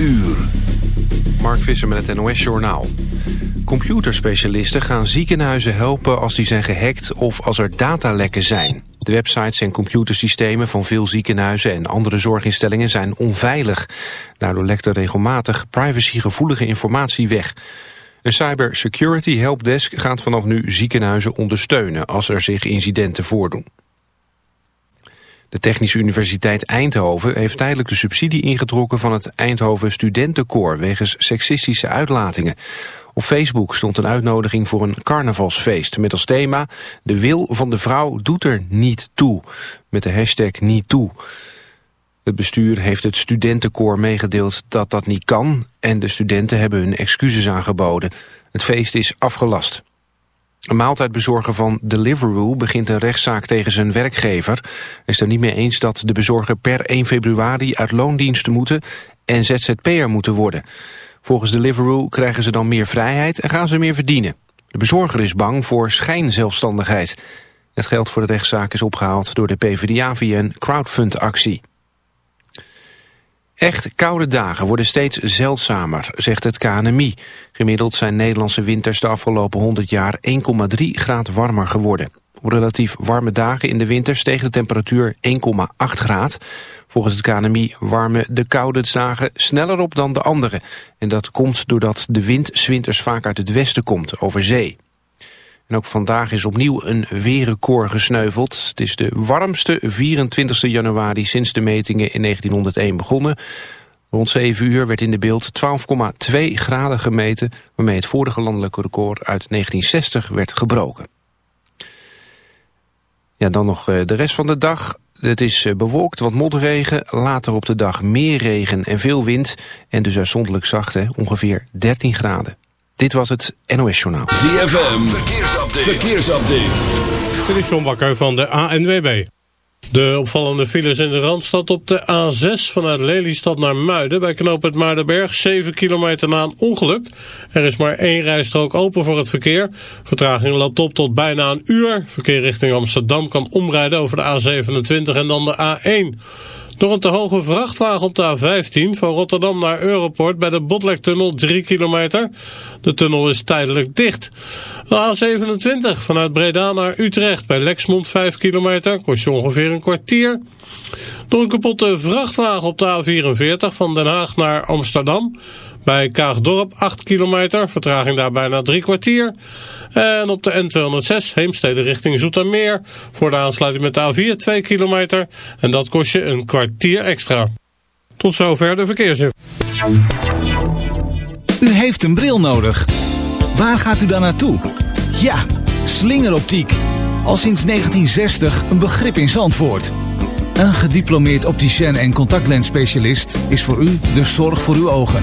uur. Mark Visser met het NOS Journaal. Computerspecialisten gaan ziekenhuizen helpen als die zijn gehackt of als er datalekken zijn. De websites en computersystemen van veel ziekenhuizen en andere zorginstellingen zijn onveilig. Daardoor lekt er regelmatig privacygevoelige informatie weg. Een cybersecurity helpdesk gaat vanaf nu ziekenhuizen ondersteunen als er zich incidenten voordoen. De Technische Universiteit Eindhoven heeft tijdelijk de subsidie ingetrokken van het Eindhoven Studentenkoor wegens seksistische uitlatingen. Op Facebook stond een uitnodiging voor een carnavalsfeest met als thema De wil van de vrouw doet er niet toe, met de hashtag niet toe. Het bestuur heeft het studentenkoor meegedeeld dat dat niet kan en de studenten hebben hun excuses aangeboden. Het feest is afgelast. Een maaltijdbezorger van Deliveroo begint een rechtszaak tegen zijn werkgever. Hij is er niet mee eens dat de bezorger per 1 februari uit loondiensten moeten en ZZP'er moeten worden. Volgens Deliveroo krijgen ze dan meer vrijheid en gaan ze meer verdienen. De bezorger is bang voor schijnzelfstandigheid. Het geld voor de rechtszaak is opgehaald door de PvdA via een crowdfund-actie. Echt koude dagen worden steeds zeldzamer, zegt het KNMI. Gemiddeld zijn Nederlandse winters de afgelopen 100 jaar 1,3 graad warmer geworden. Op relatief warme dagen in de winter steeg de temperatuur 1,8 graad. Volgens het KNMI warmen de koude dagen sneller op dan de andere. En dat komt doordat de wind zwinters vaak uit het westen komt, over zee. En ook vandaag is opnieuw een weerrecord gesneuveld. Het is de warmste 24 januari sinds de metingen in 1901 begonnen. Rond 7 uur werd in de beeld 12,2 graden gemeten... waarmee het vorige landelijke record uit 1960 werd gebroken. Ja, dan nog eh, de rest van de dag. Het is eh, bewolkt, wat motregen, later op de dag meer regen en veel wind... en dus uitzonderlijk zacht, hè, ongeveer 13 graden. Dit was het NOS Journaal. ZFM, verkeersupdate. verkeersupdate. Dit is John Bakker van de ANWB. De opvallende files in de Randstad op de A6 vanuit Lelystad naar Muiden... bij knooppunt Muidenberg, 7 kilometer na een ongeluk. Er is maar één rijstrook open voor het verkeer. Vertraging loopt op tot bijna een uur. Verkeer richting Amsterdam kan omrijden over de A27 en dan de A1... Door een te hoge vrachtwagen op de A15 van Rotterdam naar Europort bij de Botlektunnel 3 kilometer. De tunnel is tijdelijk dicht. De A27 vanuit Breda naar Utrecht bij Lexmond 5 kilometer kost je ongeveer een kwartier. Door een kapotte vrachtwagen op de A44 van Den Haag naar Amsterdam bij Kaagdorp 8 kilometer, vertraging daar bijna drie kwartier. En op de N206 Heemstede richting Zoetermeer voor de aansluiting met de A4 2 kilometer. En dat kost je een kwartier extra. Tot zover de verkeersinformatie. U heeft een bril nodig. Waar gaat u dan naartoe? Ja, slingeroptiek. Al sinds 1960 een begrip in Zandvoort. Een gediplomeerd opticien en contactlensspecialist is voor u de zorg voor uw ogen.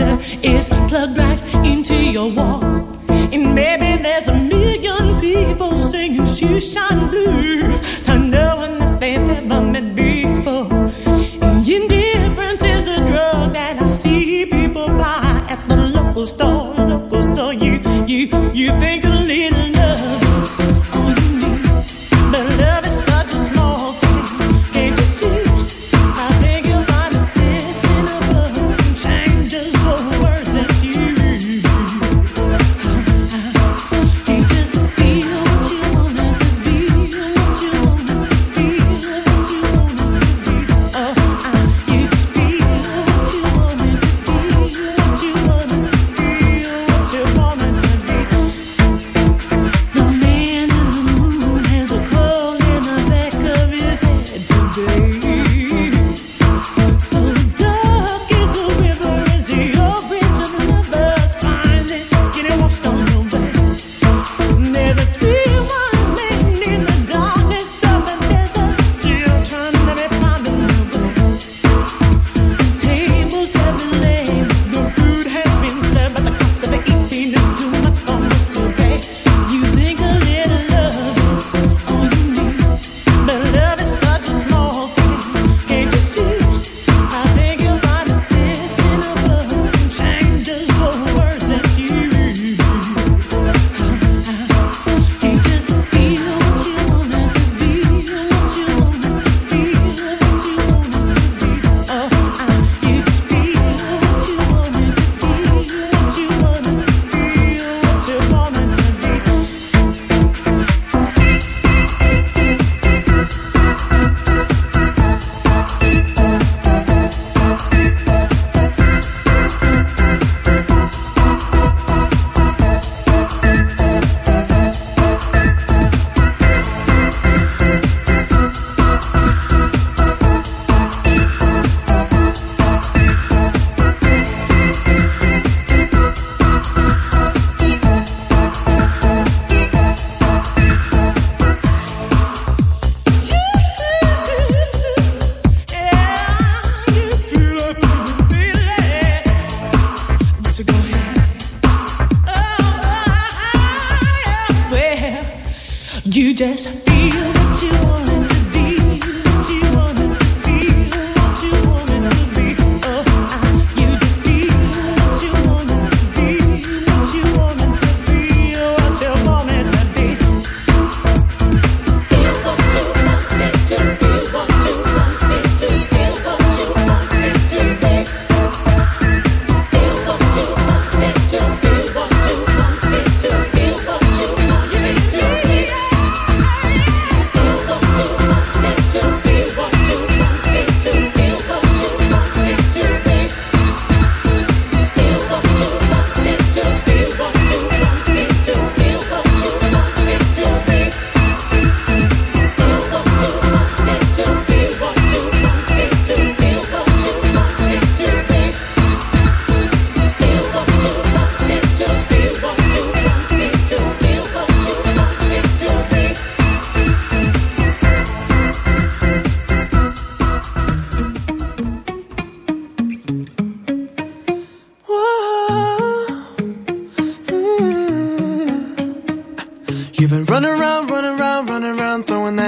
is plugged right into your wall. And maybe there's a million people singing shoeshine blues.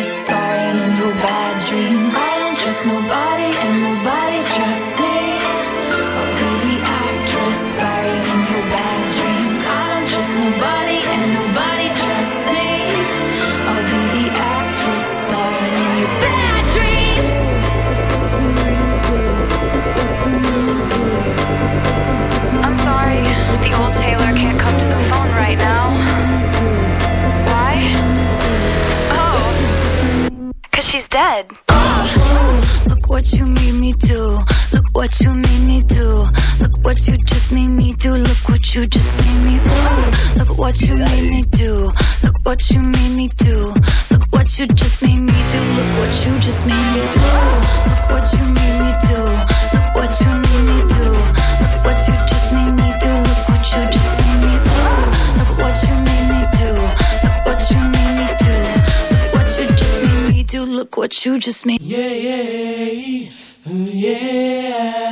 starring what you made me do. Look what you just made me do. Look what you just made me do. Look what you made me do. Look what you made me do. Look what you just made me do. Look what you just made me do. Look what you made me do. Look what you made me do. Look what you just made me do. Look what you just made me do. Look what you made me do. Look what you made me do. Look what you just made me do. Look what you just made. Yeah, yeah, yeah. I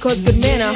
cause good men are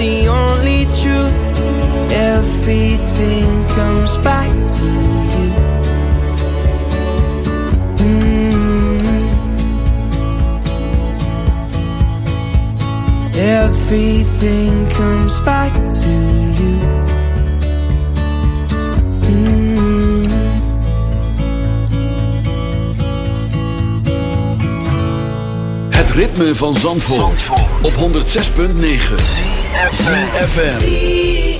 the only truth. Everything comes back to you. Mm. Everything comes back to you. Mm. Het ritme van Zandvoort, op 106.9 FM.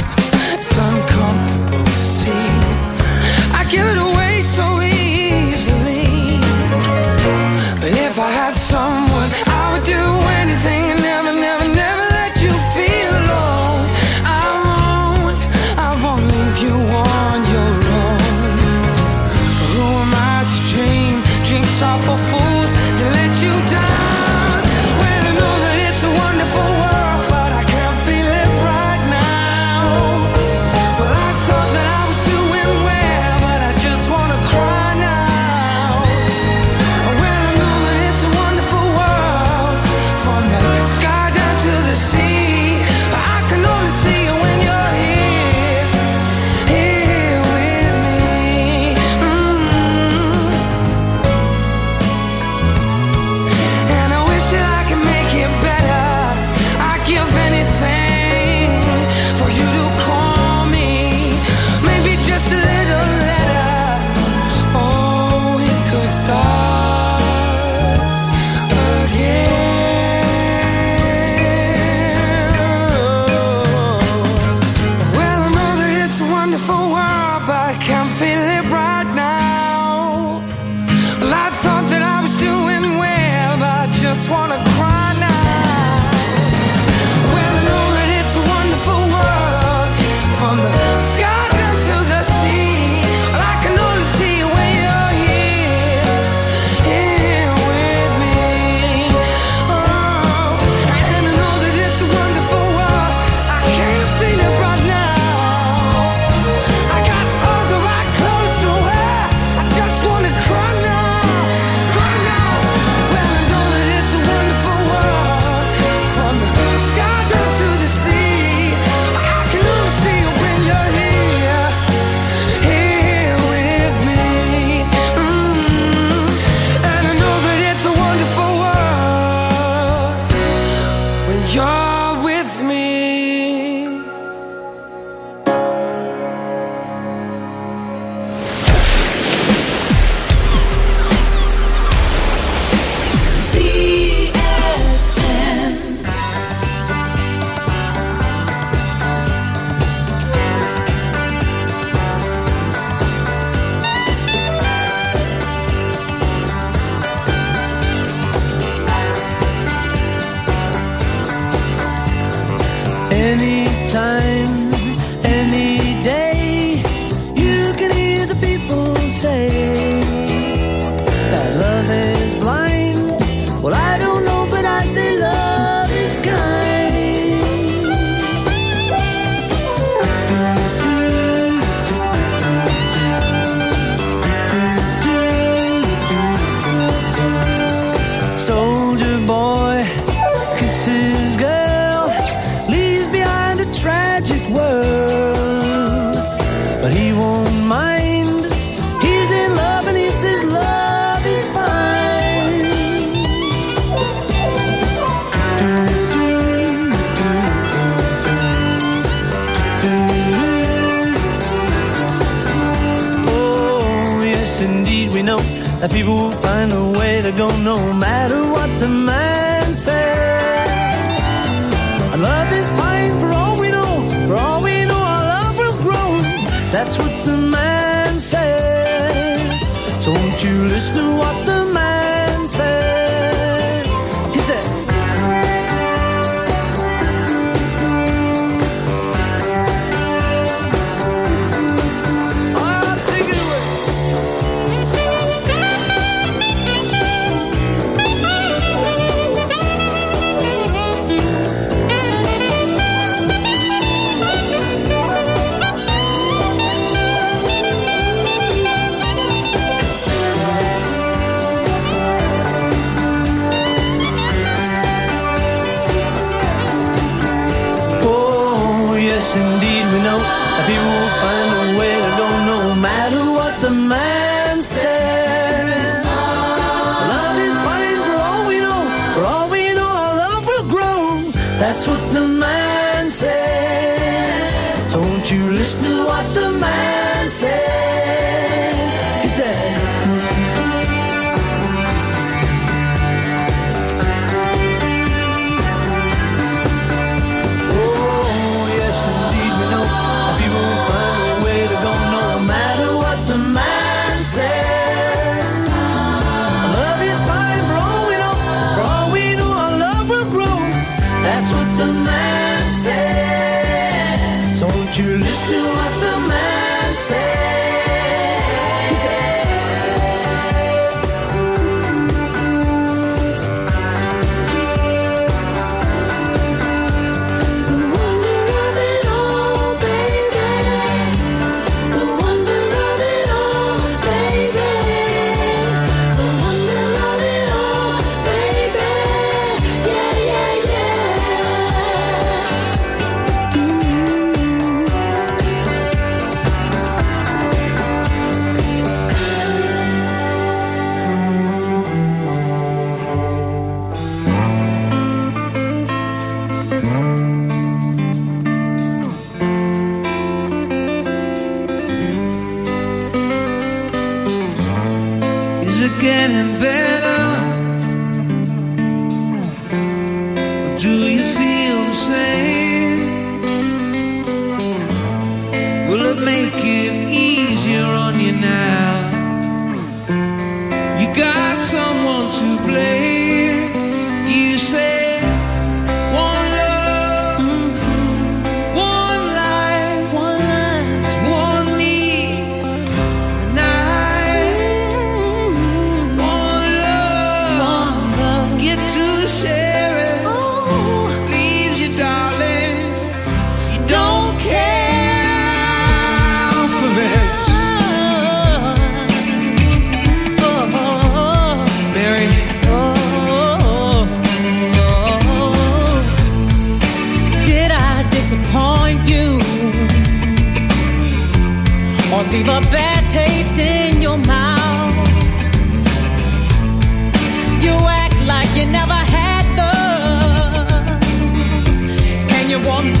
soldier boy kisses. luister wat leave a bad taste in your mouth. You act like you never had love, and you want.